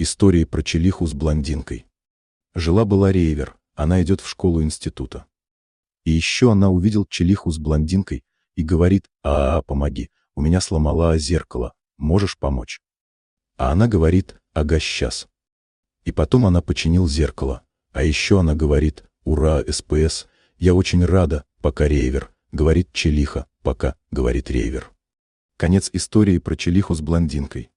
Истории про челиху с блондинкой. Жила-была рейвер, она идет в школу института. И еще она увидел челиху с блондинкой и говорит, а, -а, -а помоги, у меня сломала зеркало, можешь помочь? А она говорит, ага, сейчас. И потом она починил зеркало. А еще она говорит, ура, СПС, я очень рада, пока рейвер, говорит челиха, пока, говорит рейвер. Конец истории про челиху с блондинкой.